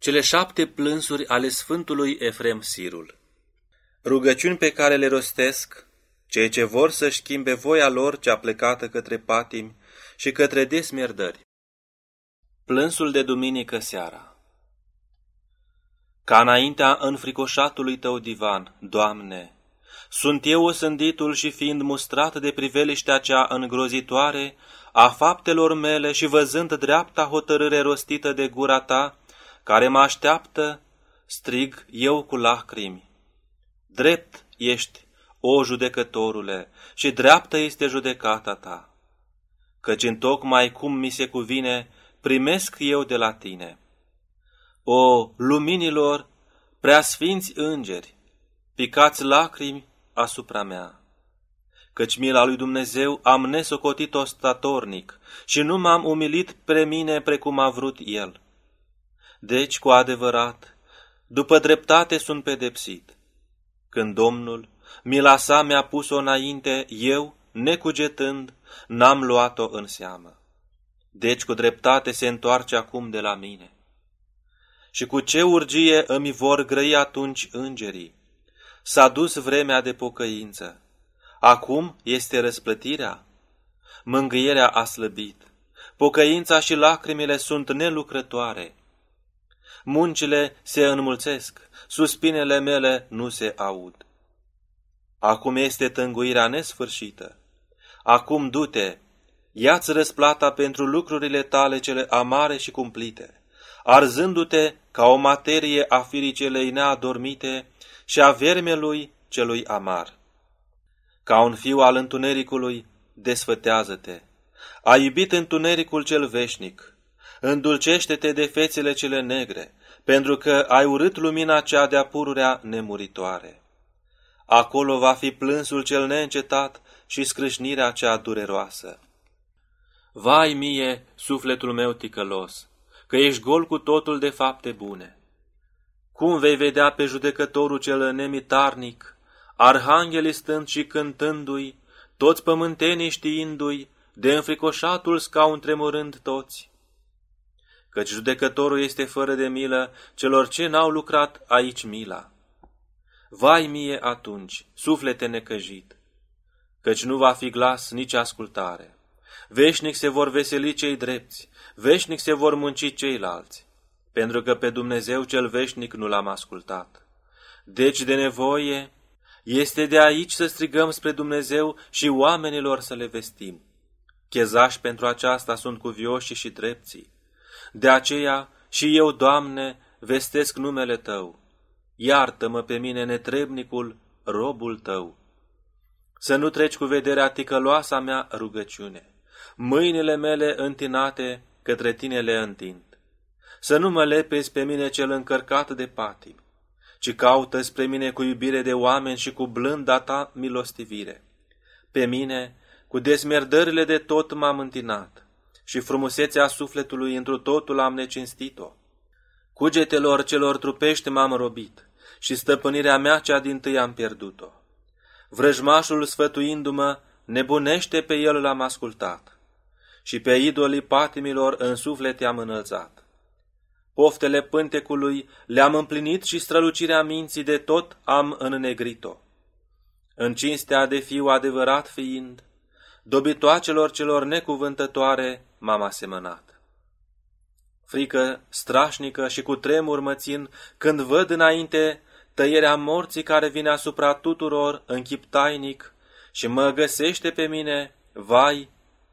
Cele șapte plânsuri ale Sfântului Efrem Sirul Rugăciuni pe care le rostesc cei ce vor să-și schimbe voia lor cea plecată către patimi și către desmierdări. Plânsul de duminică seara Ca înaintea înfricoșatului tău divan, Doamne, sunt eu osânditul și fiind mustrat de priveliștea cea îngrozitoare a faptelor mele și văzând dreapta hotărâre rostită de gura ta, care mă așteaptă, strig eu cu lacrimi. Drept ești, o judecătorule, și dreaptă este judecata ta, căci întocmai cum mi se cuvine, primesc eu de la tine. O, luminilor, preasfinți îngeri, picați lacrimi asupra mea, căci mila lui Dumnezeu am nesocotit-o statornic și nu m-am umilit pre mine precum a vrut El deci, cu adevărat, după dreptate sunt pedepsit. Când Domnul, mila sa mi-a pus-o înainte, eu, necugetând, n-am luat-o în seamă. Deci cu dreptate se întoarce acum de la mine. Și cu ce urgie îmi vor grăi atunci îngerii? S-a dus vremea de pocăință. Acum este răsplătirea. Mângâierea a slăbit. Pocăința și lacrimile sunt nelucrătoare muncile se înmulțesc, suspinele mele nu se aud. Acum este tânguirea nesfârșită. Acum du-te, ia-ți răsplata pentru lucrurile tale cele amare și cumplite, arzându-te ca o materie a firii celei neadormite și a vermelui celui amar. Ca un fiu al întunericului, desfătează-te. A iubit întunericul cel veșnic, îndulcește-te de fețele cele negre, pentru că ai urât lumina cea de-a pururea nemuritoare. Acolo va fi plânsul cel neîncetat și scrâșnirea cea dureroasă. Vai mie, sufletul meu ticălos, că ești gol cu totul de fapte bune. Cum vei vedea pe judecătorul cel nemitarnic, arhanghelii stând și cântându-i, toți pământenii știindu-i, de înfricoșatul scaun tremurând toți? Căci judecătorul este fără de milă celor ce n-au lucrat aici mila. Vai mie atunci, suflete necăjit, căci nu va fi glas nici ascultare. Veșnic se vor veseli cei drepți, veșnic se vor munci ceilalți, pentru că pe Dumnezeu cel veșnic nu l-am ascultat. Deci de nevoie este de aici să strigăm spre Dumnezeu și oamenilor să le vestim. Chezași pentru aceasta sunt cuvioși și drepții de aceea și eu, Doamne, vestesc numele Tău. Iartă-mă pe mine, netrebnicul, robul Tău. Să nu treci cu vederea ticăloasa mea rugăciune. Mâinile mele întinate către Tine le întind. Să nu mă lepezi pe mine cel încărcat de patim, ci caută spre mine cu iubire de oameni și cu blânda Ta milostivire. Pe mine, cu desmerdările de tot m-am întinat și frumusețea sufletului întru totul am necinstit-o. Cugetelor celor trupești m-am robit și stăpânirea mea cea din tâi am pierdut-o. Vrăjmașul sfătuindu-mă, nebunește pe el l-am ascultat și pe idolii patimilor în suflet am înălțat. Poftele pântecului le-am împlinit și strălucirea minții de tot am înnegrit-o. În cinstea de fiu adevărat fiind, dobitoacelor celor necuvântătoare m-am asemănat. Frică strașnică și cu tremur mă țin când văd înainte tăierea morții care vine asupra tuturor în chip tainic și mă găsește pe mine, vai,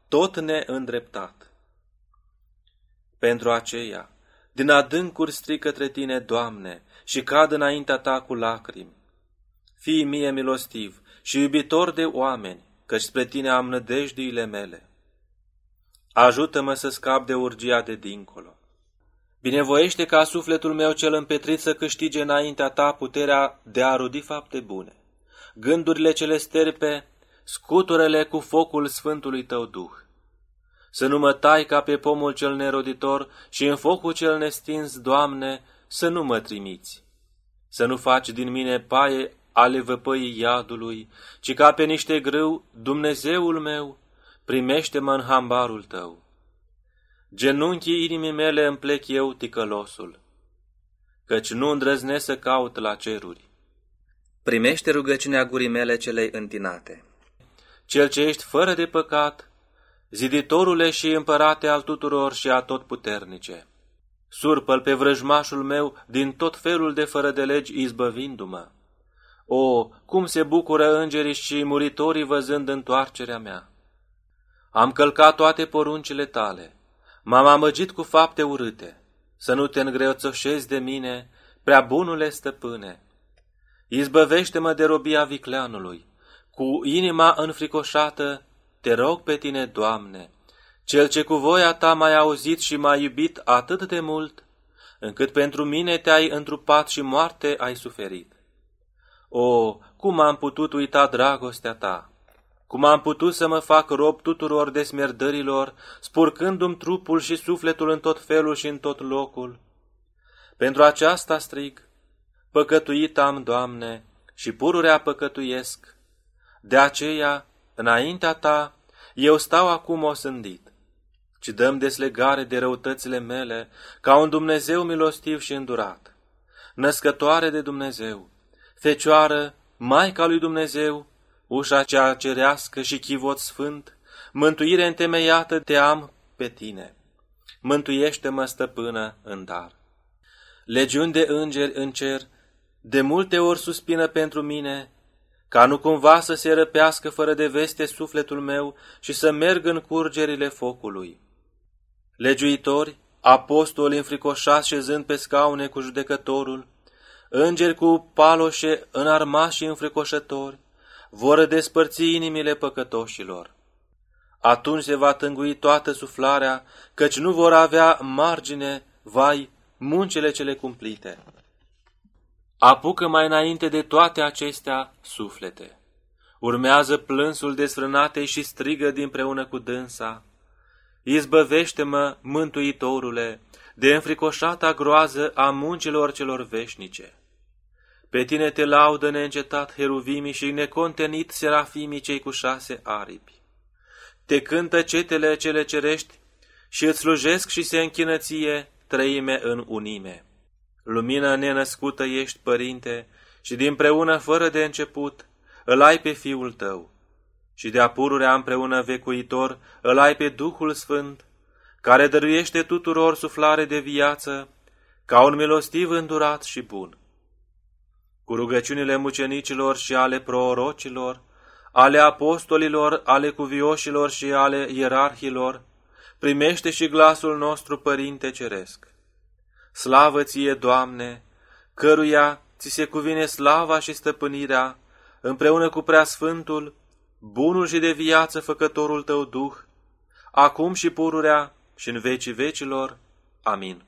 tot neîndreptat. Pentru aceea, din adâncuri strig către tine, Doamne, și cad înaintea ta cu lacrimi. Fii mie milostiv și iubitor de oameni, căci spre tine am nădejduile mele. Ajută-mă să scap de urgia de dincolo. Binevoiește ca sufletul meu cel împetrit să câștige înaintea ta puterea de a rudi fapte bune. Gândurile cele sterpe, scuturele cu focul Sfântului tău Duh. Să nu mă tai ca pe pomul cel neroditor și în focul cel nestins, Doamne, să nu mă trimiți. Să nu faci din mine paie ale văpăii iadului, ci ca pe niște grâu, Dumnezeul meu, primește-mă în hambarul tău. Genunchii inimii mele îmi plec eu ticălosul. căci nu îndrăznesc să caut la ceruri. Primește rugăciunea gurii mele celei întinate. Cel ce ești fără de păcat, ziditorule și împărate al tuturor și a tot puternice. Surpăl pe vrăjmașul meu din tot felul de fără de legi izbăvindu-mă. O, cum se bucură îngerii și muritorii văzând întoarcerea mea! Am călcat toate poruncile tale, m-am amăgit cu fapte urâte, să nu te îngreuțoșezi de mine, prea bunule stăpâne. Izbăvește-mă de robia vicleanului, cu inima înfricoșată, te rog pe tine, Doamne, cel ce cu voia ta m-ai auzit și m-ai iubit atât de mult, încât pentru mine te-ai întrupat și moarte ai suferit. O, cum am putut uita dragostea ta! Cum am putut să mă fac rob tuturor desmerdărilor, spurcându-mi trupul și sufletul în tot felul și în tot locul? Pentru aceasta strig, păcătuit am, Doamne, și pururea păcătuiesc. De aceea, înaintea Ta, eu stau acum osândit, ci dăm deslegare de răutățile mele, ca un Dumnezeu milostiv și îndurat, născătoare de Dumnezeu, Fecioară, Maica lui Dumnezeu, ușa cea cerească și chivot sfânt, mântuire întemeiată te am pe tine. Mântuiește-mă, stăpână, în dar. Legiuni de îngeri în cer, de multe ori suspină pentru mine, ca nu cumva să se răpească fără de veste sufletul meu și să merg în curgerile focului. Legiuitori, apostoli înfricoșați șezând pe scaune cu judecătorul, îngeri cu paloșe înarmați și înfricoșători, vor despărți inimile păcătoșilor. Atunci se va tângui toată suflarea, căci nu vor avea margine, vai, muncile cele cumplite. Apucă mai înainte de toate acestea suflete. Urmează plânsul desfrânatei și strigă dinpreună cu dânsa. Izbăvește-mă, Mântuitorule, de înfricoșata groază a muncilor celor veșnice. Pe tine te laudă neîncetat heruvimii și necontenit serafimii cei cu șase aripi. Te cântă cetele cele cerești și îți slujesc și se închină ție trăime în unime. Lumină nenăscută ești, Părinte, și dinpreună fără de început îl ai pe Fiul tău. Și de apururea împreună vecuitor îl ai pe Duhul Sfânt, care dăruiește tuturor suflare de viață, ca un milostiv îndurat și bun cu rugăciunile mucenicilor și ale prorocilor, ale apostolilor, ale cuvioșilor și ale ierarhilor, primește și glasul nostru, Părinte Ceresc. Slavă ție, Doamne, căruia ți se cuvine slava și stăpânirea, împreună cu preasfântul, bunul și de viață făcătorul tău Duh, acum și pururea și în vecii vecilor. Amin.